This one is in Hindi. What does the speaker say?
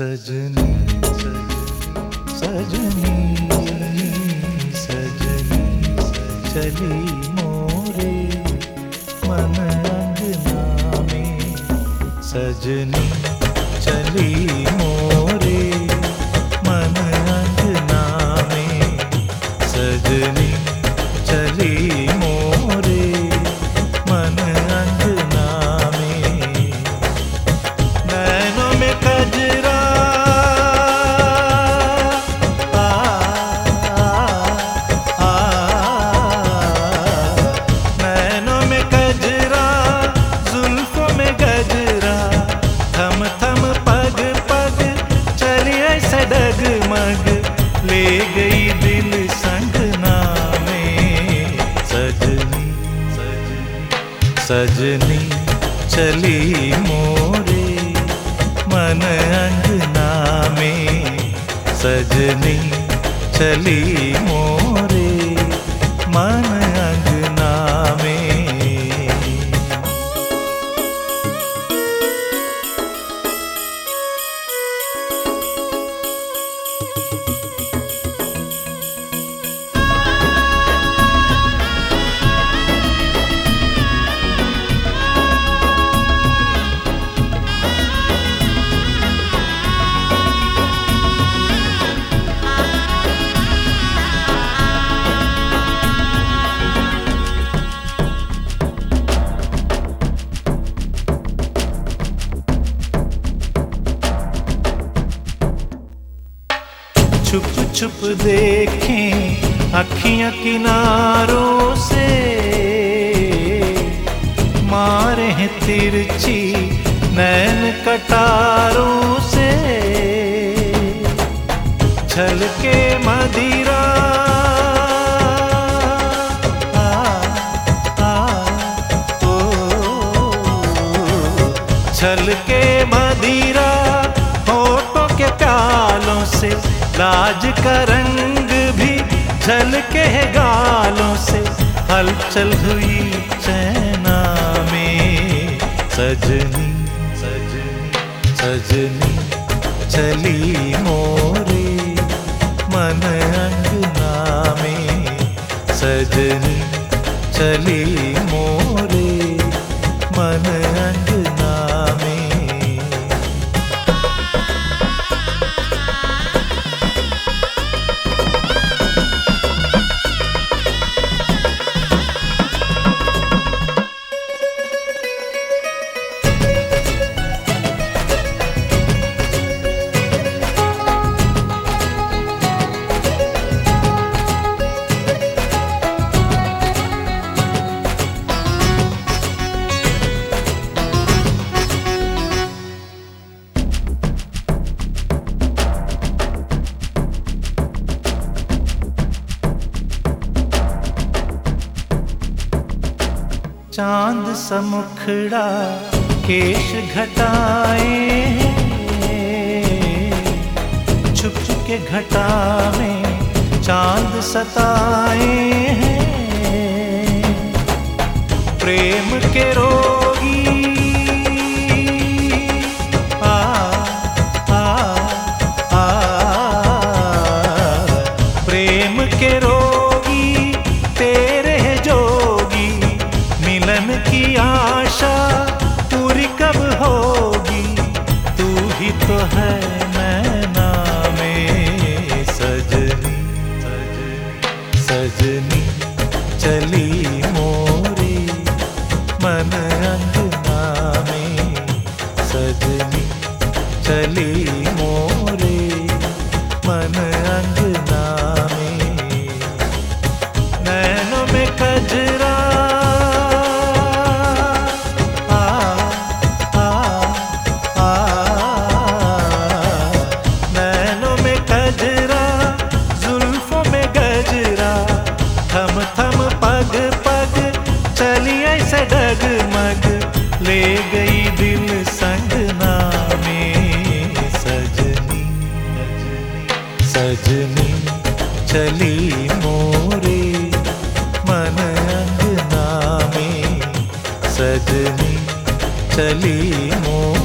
सजनी सजनी सजनी चली मोरे मन अंगना में सजनी सजनी सजनी चली मोरे मन अंगना में सजनी चली मोरे। छुप छुप देखें अखियाँ किनारों से। मारे हैं तिरछी, नैन कटारों से। छल के मदिरा से लाज का रंग भी झलके है गालों से। हलचल हुई चैना में। सजनी सजनी सजनी चली मोरे मन अंगना में। सजनी चली चाँद समुखड़ा केश घटाए छुप के घटा में चाँद सताए प्रेम के रोगी सजनी चली मोरे मन अंगना में। सजनी चली मोरे मन डगमग ले गई दिल संगना में सजनी सजनी, चली मोरे मन अंगना में सजनी, चली मोरे